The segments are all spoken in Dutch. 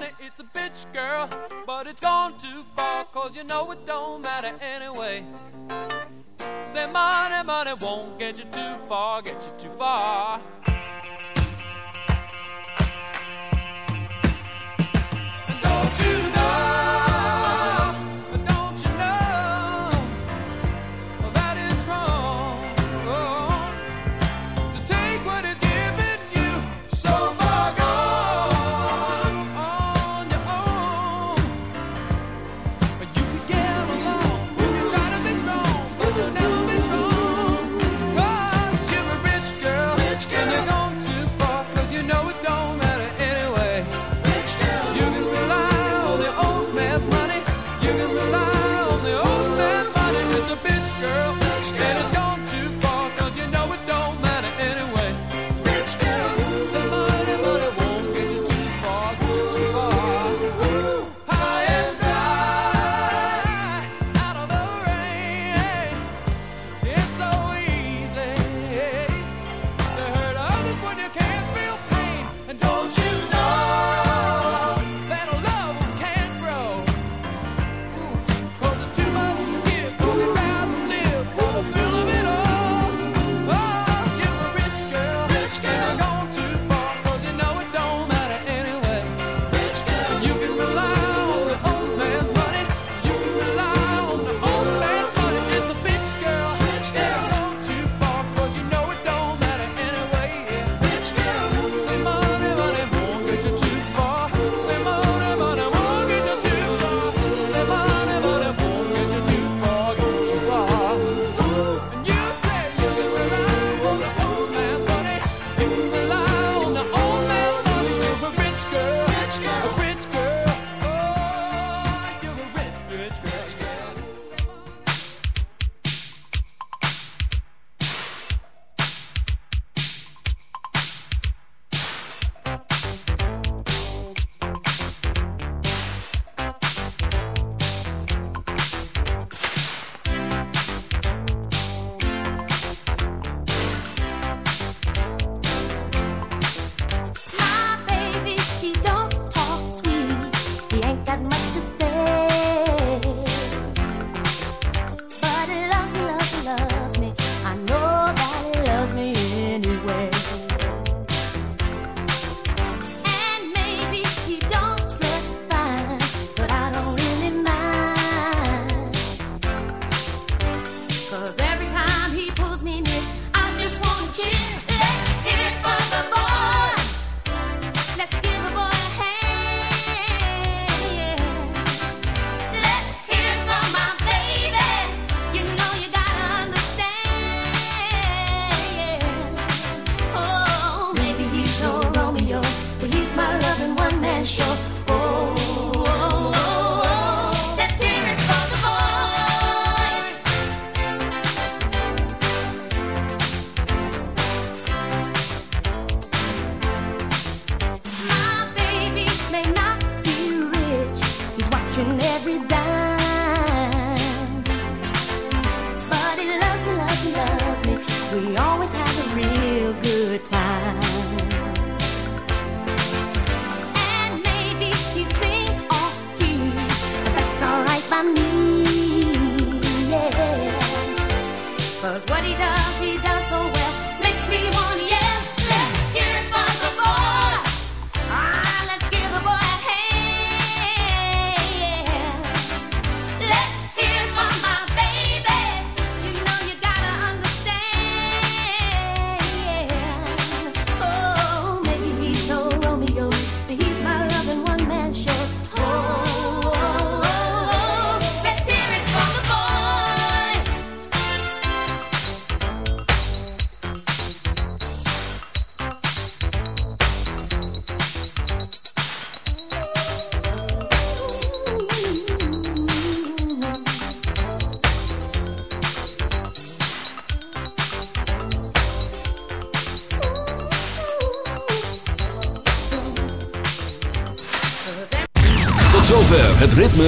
honey, it's a bitch, girl. But it's gone too far, cause you know it don't matter anyway. Say money, money won't get you too far, get you too far.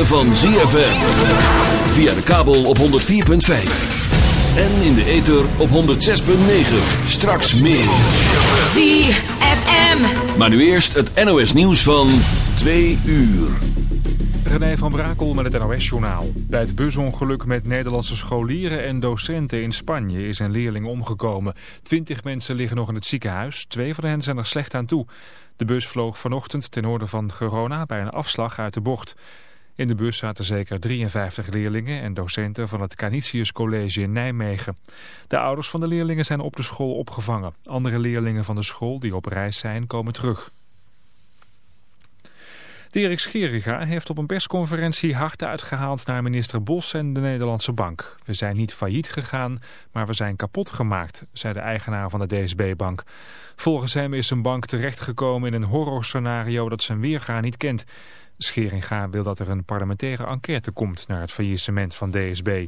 van ZFM. Via de kabel op 104.5. En in de ether op 106.9. Straks meer. ZFM. Maar nu eerst het NOS nieuws van 2 uur. René van Brakel met het NOS-journaal. Bij het busongeluk met Nederlandse scholieren en docenten in Spanje is een leerling omgekomen. Twintig mensen liggen nog in het ziekenhuis. Twee van hen zijn er slecht aan toe. De bus vloog vanochtend ten noorden van Corona bij een afslag uit de bocht. In de bus zaten zeker 53 leerlingen en docenten van het Canisius College in Nijmegen. De ouders van de leerlingen zijn op de school opgevangen. Andere leerlingen van de school die op reis zijn komen terug. Dirk Scheringa heeft op een persconferentie hard uitgehaald naar minister Bos en de Nederlandse Bank. We zijn niet failliet gegaan, maar we zijn kapot gemaakt, zei de eigenaar van de DSB-bank. Volgens hem is zijn bank terechtgekomen in een horrorscenario dat zijn weerga niet kent. Scheringa wil dat er een parlementaire enquête komt naar het faillissement van DSB.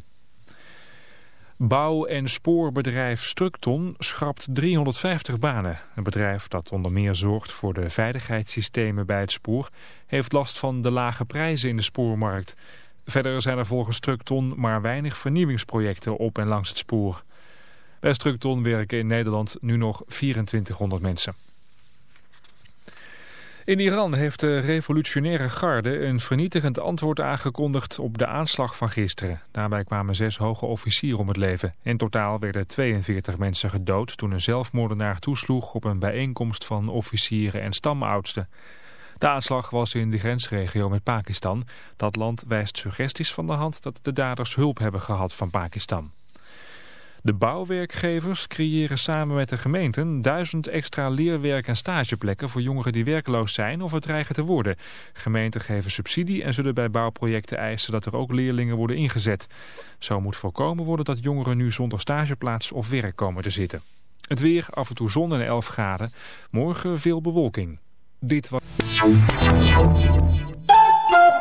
Bouw- en spoorbedrijf Structon schrapt 350 banen. Een bedrijf dat onder meer zorgt voor de veiligheidssystemen bij het spoor... heeft last van de lage prijzen in de spoormarkt. Verder zijn er volgens Structon maar weinig vernieuwingsprojecten op en langs het spoor. Bij Structon werken in Nederland nu nog 2400 mensen. In Iran heeft de revolutionaire garde een vernietigend antwoord aangekondigd op de aanslag van gisteren. Daarbij kwamen zes hoge officieren om het leven. In totaal werden 42 mensen gedood toen een zelfmoordenaar toesloeg op een bijeenkomst van officieren en stamoudsten. De aanslag was in de grensregio met Pakistan. Dat land wijst suggesties van de hand dat de daders hulp hebben gehad van Pakistan. De bouwwerkgevers creëren samen met de gemeenten duizend extra leerwerk- en stageplekken voor jongeren die werkloos zijn of het dreigen te worden. Gemeenten geven subsidie en zullen bij bouwprojecten eisen dat er ook leerlingen worden ingezet. Zo moet voorkomen worden dat jongeren nu zonder stageplaats of werk komen te zitten. Het weer, af en toe zon en 11 graden. Morgen veel bewolking. Dit was...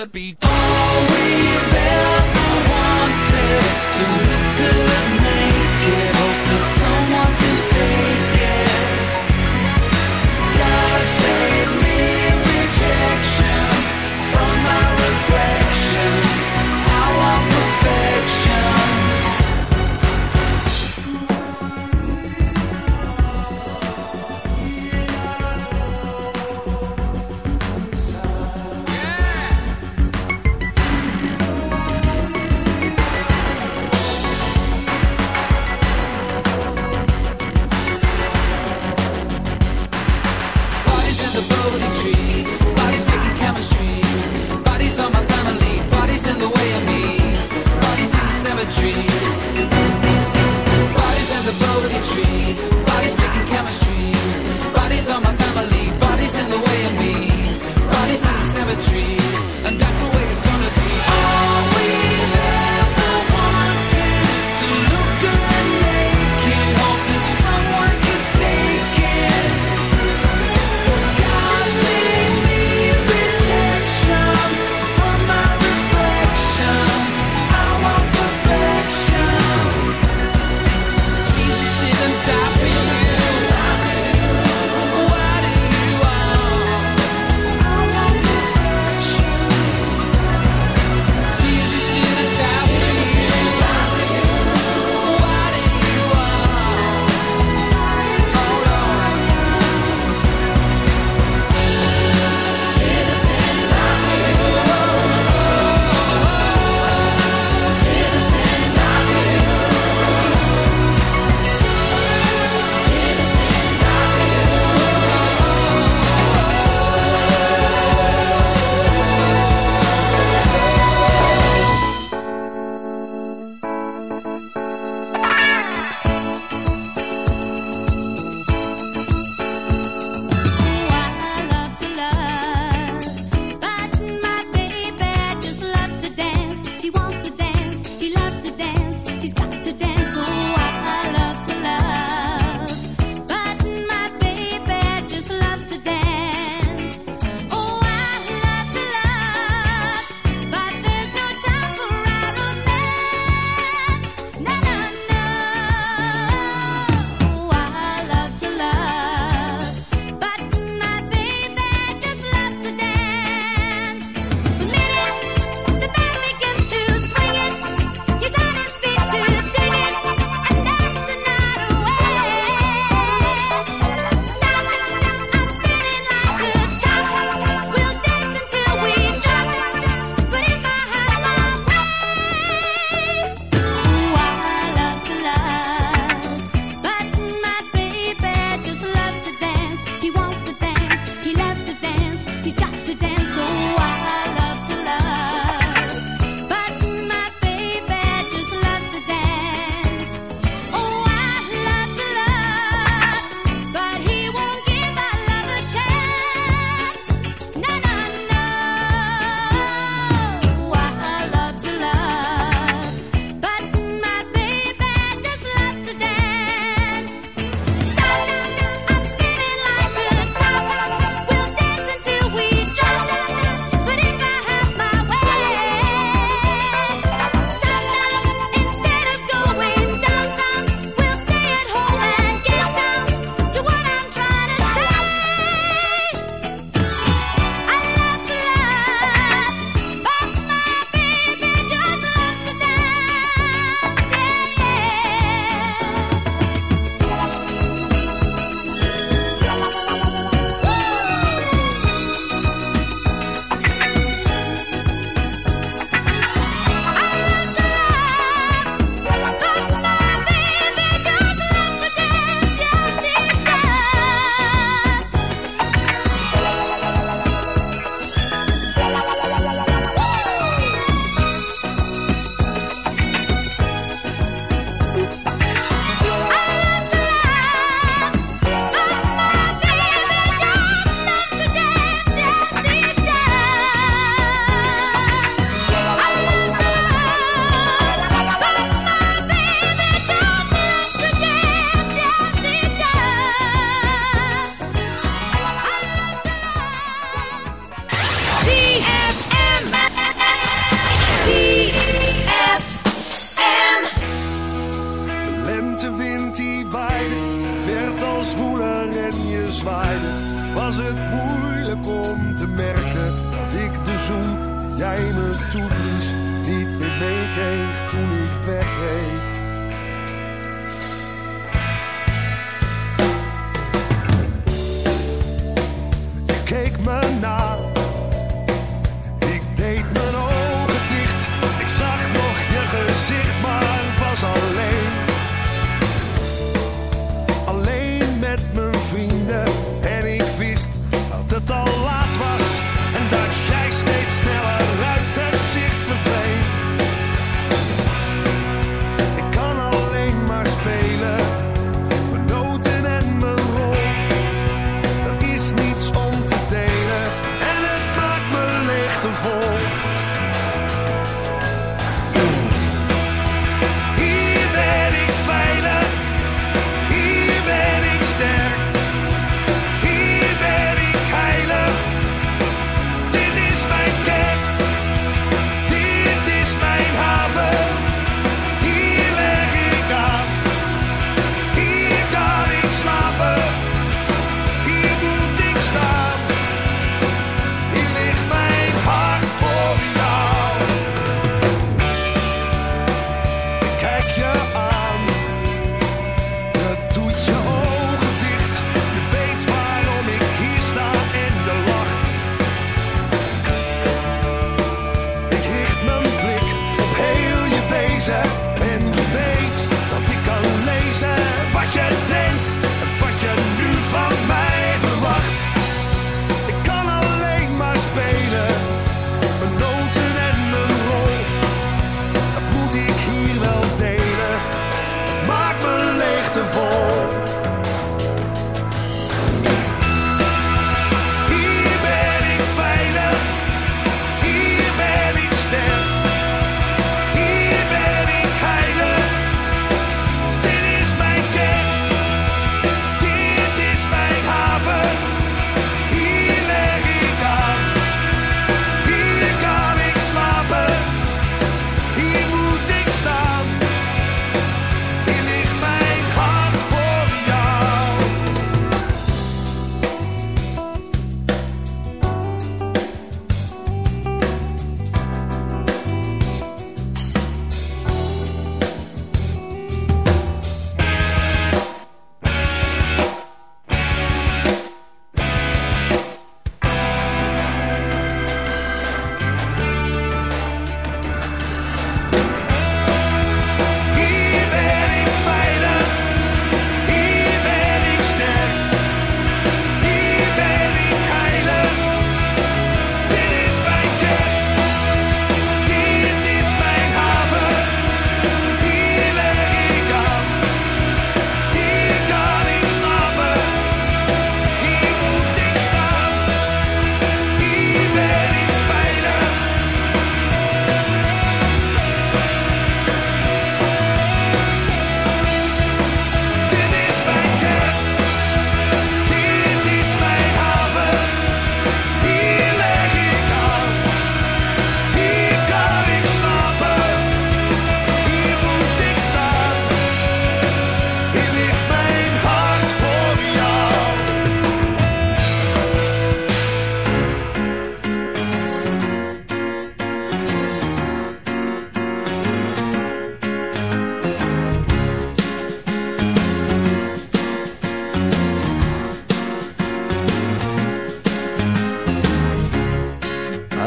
wanna be done.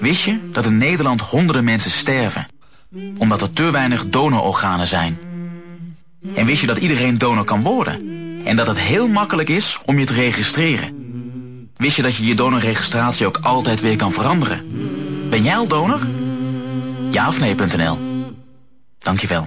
Wist je dat in Nederland honderden mensen sterven? Omdat er te weinig donororganen zijn. En wist je dat iedereen donor kan worden? En dat het heel makkelijk is om je te registreren? Wist je dat je je donorregistratie ook altijd weer kan veranderen? Ben jij al donor? Ja of nee.nl Dankjewel.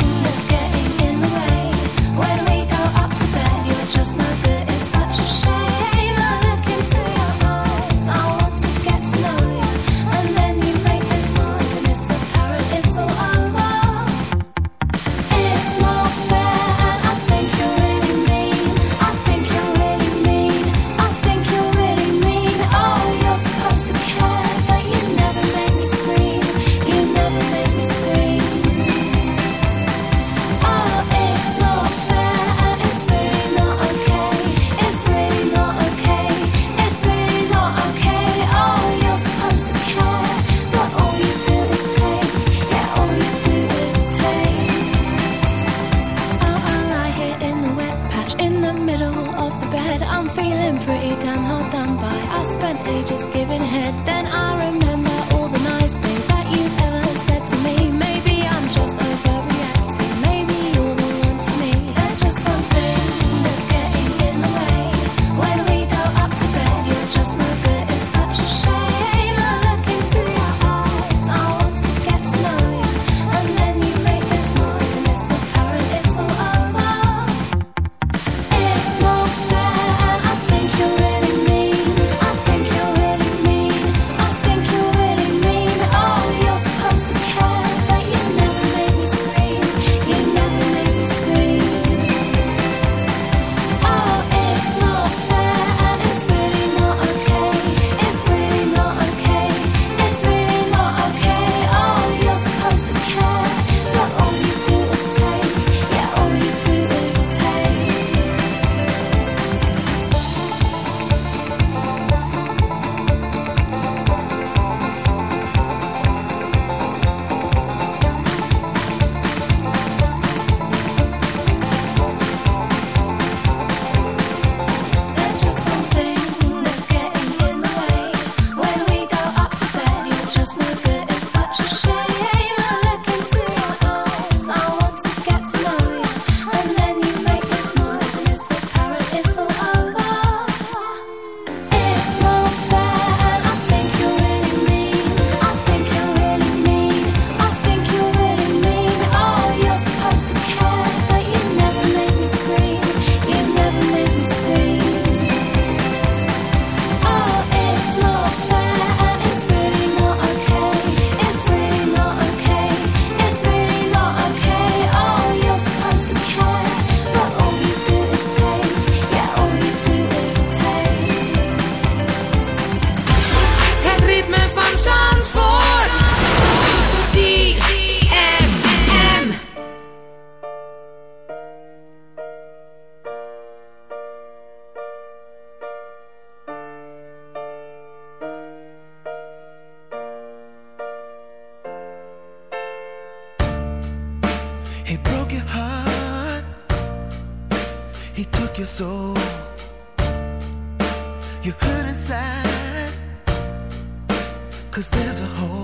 Cause there's a hole.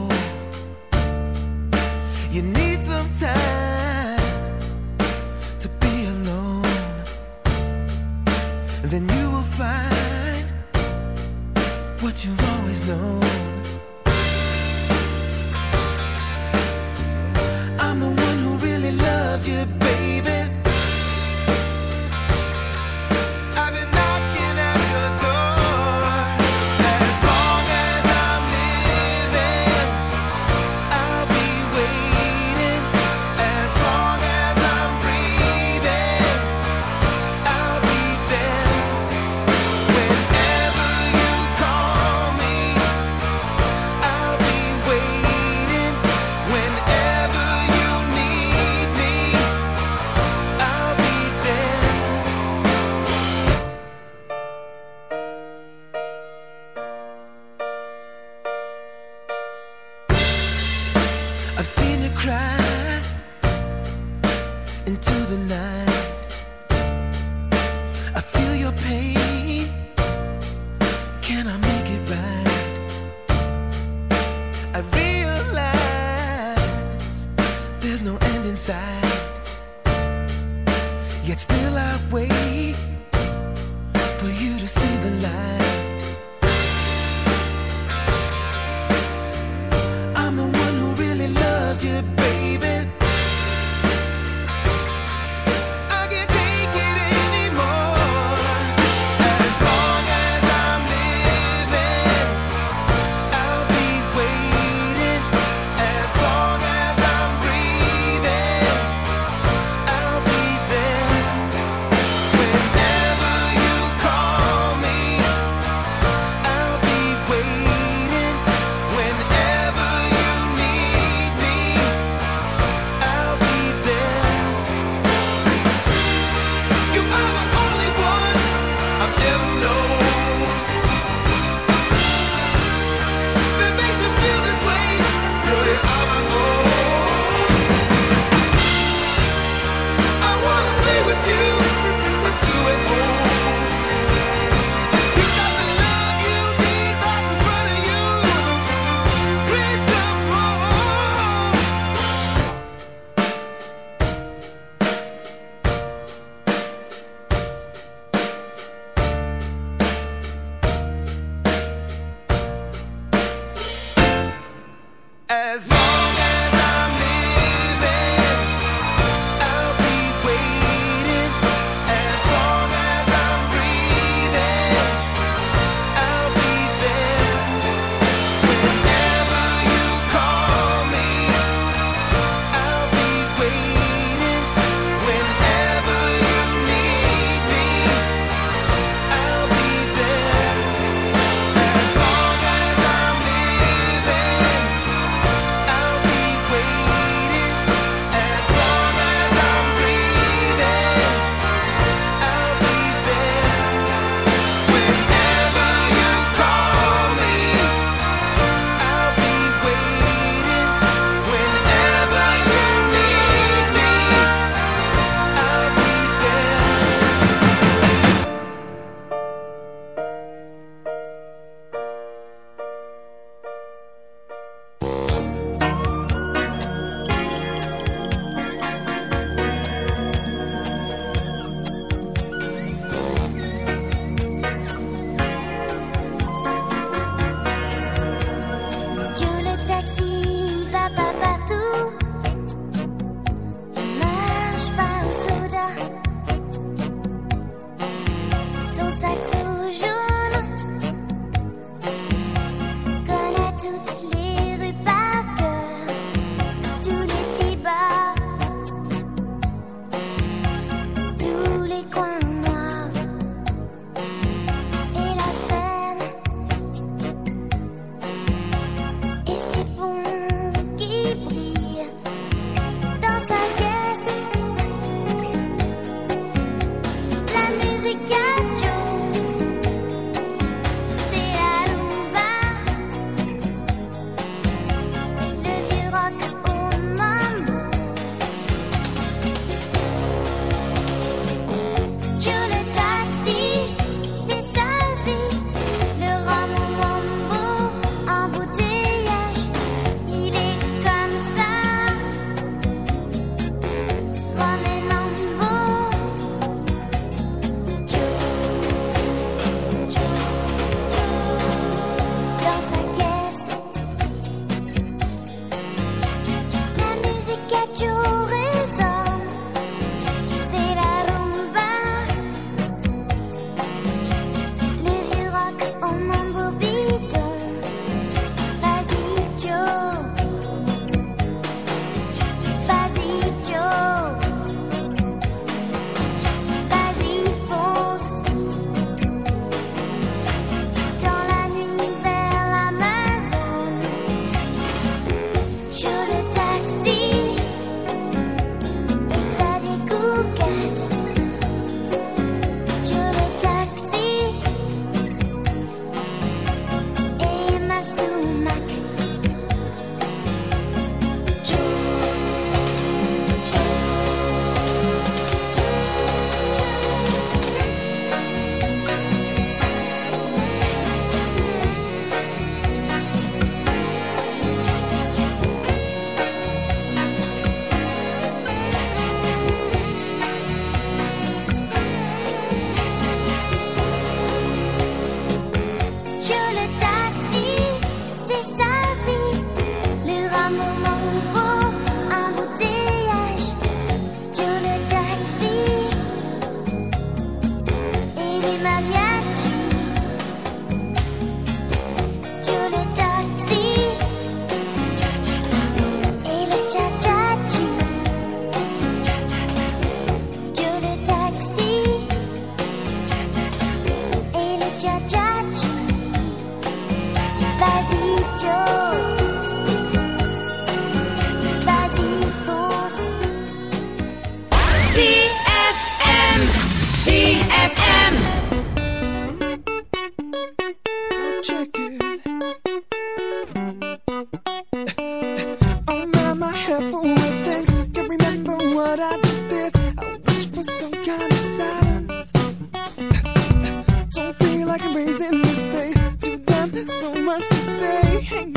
So much to say.